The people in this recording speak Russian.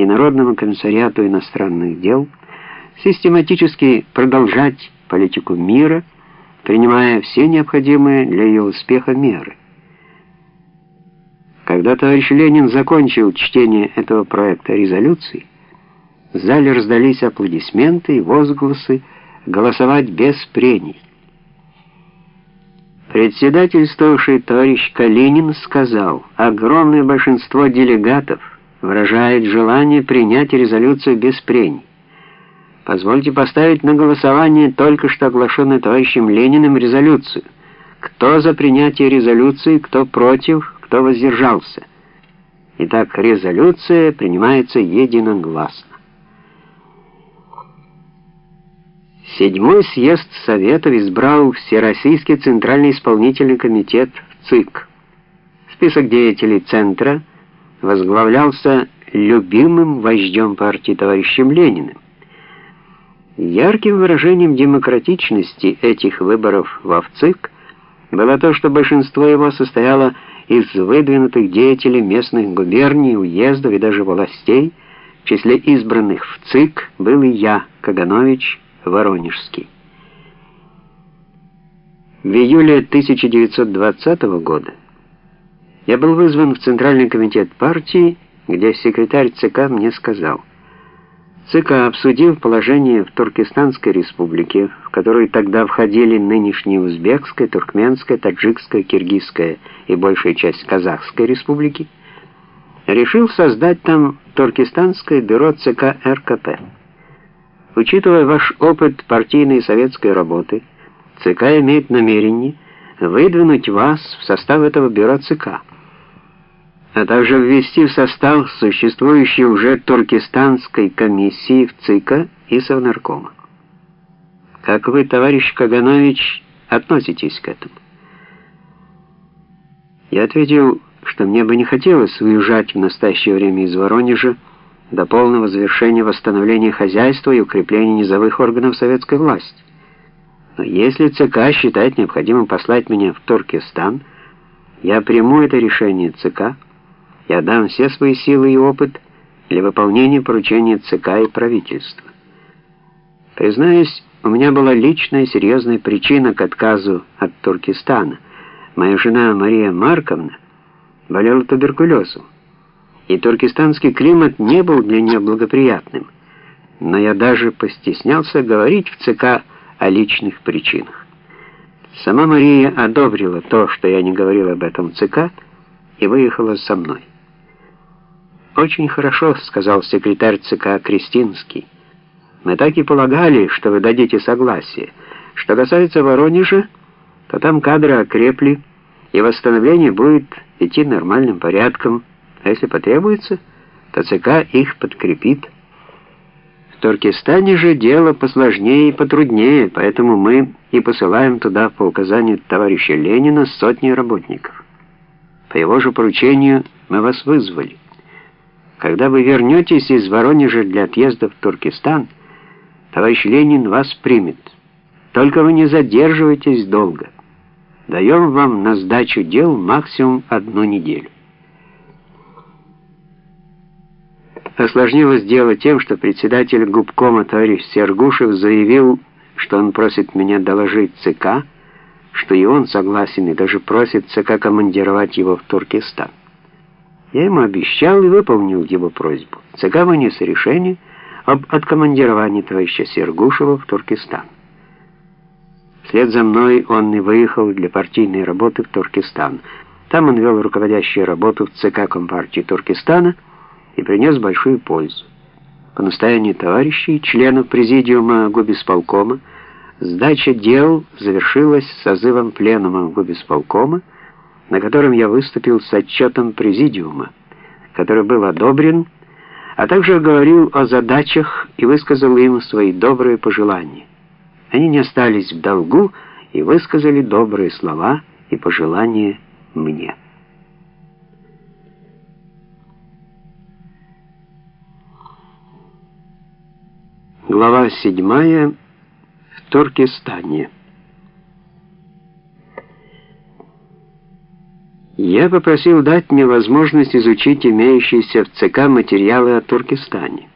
и Народному комиссариату иностранных дел систематически продолжать политику мира, принимая все необходимые для ее успеха меры. Когда товарищ Ленин закончил чтение этого проекта резолюции, в зале раздались аплодисменты и возгласы голосовать без прений. Председательствовавший товарищ Калинин сказал, огромное большинство делегатов выражает желание принять резолюцию без прений. Позвольте поставить на голосование только что оглашенную товарищем Лениным резолюцию. Кто за принятие резолюции, кто против, кто воздержался. Итак, резолюция принимается единогласно. Седьмой съезд Советов избрал Всероссийский Центральный исполнительный комитет ЦИК. Список деятелей Центра возглавлялся любимым вождем партии товарищем Лениным. Ярким выражением демократичности этих выборов в ЦИК было то, что большинство его состояло из выдвинутых деятелей местных губерний, уездов и даже властей, в числе избранных в ЦИК был и я, Каганович, Воронежский. В июле 1920 года я был вызван в Центральный комитет партии, где секретарь ЦК мне сказал, ЦК, обсудив положение в Туркестанской республике, в которую тогда входили нынешние Узбекская, Туркменская, Таджикская, Киргизская и большая часть Казахской республики, решил создать там Туркестанское бюро ЦК РКП. Учитывая ваш опыт партийной и советской работы, ЦК имеет намерение выдвинуть вас в состав этого бюро ЦК, а также ввести в состав существующей уже Туркестанской комиссии в ЦК и Совнаркома. Как вы, товарищ Каганович, относитесь к этому? Я ответил, что мне бы не хотелось уезжать в настоящее время из Воронежа, до полного завершения восстановления хозяйства и укрепления низовых органов советской власти. Но если ЦК считает необходимым послать меня в Туркестан, я приму это решение ЦК, я дам все свои силы и опыт для выполнения поручения ЦК и правительства. Признаюсь, у меня была личная серьезная причина к отказу от Туркестана. Моя жена Мария Марковна болела туберкулезом и туркестанский климат не был для нее благоприятным. Но я даже постеснялся говорить в ЦК о личных причинах. Сама Мария одобрила то, что я не говорил об этом ЦК, и выехала со мной. «Очень хорошо», — сказал секретарь ЦК Кристинский. «Мы так и полагали, что вы дадите согласие. Что касается Воронежа, то там кадры окрепли, и восстановление будет идти нормальным порядком». А если потребуется, то ЦК их подкрепит. В Туркестане же дело посложнее и потруднее, поэтому мы и посылаем туда по указанию товарища Ленина сотни работников. По его же поручению мы вас вызвали. Когда вы вернетесь из Воронежа для отъезда в Туркестан, товарищ Ленин вас примет. Только вы не задерживайтесь долго. Даем вам на сдачу дел максимум одну неделю. Осложнилось дело тем, что председатель губкома товарищ Сергушев заявил, что он просит меня доложить ЦК, что и он согласен и даже просит ЦК командировать его в Туркестан. Я ему обещал и выполнил его просьбу. ЦК вынес решение об откомандировании товарища Сергушева в Туркестан. Вслед за мной он и выехал для партийной работы в Туркестан. Там он вел руководящую работу в ЦК Компартии Туркестана, и принес большую пользу. По настоянию товарищей, членов президиума Губисполкома, сдача дел завершилась созывом пленума Губисполкома, на котором я выступил с отчетом президиума, который был одобрен, а также говорил о задачах и высказал им свои добрые пожелания. Они не остались в долгу и высказали добрые слова и пожелания мне. Глава 7. В Туркестане. Я попросил дать мне возможность изучить имеющиеся в ЦК материалы о Туркестане.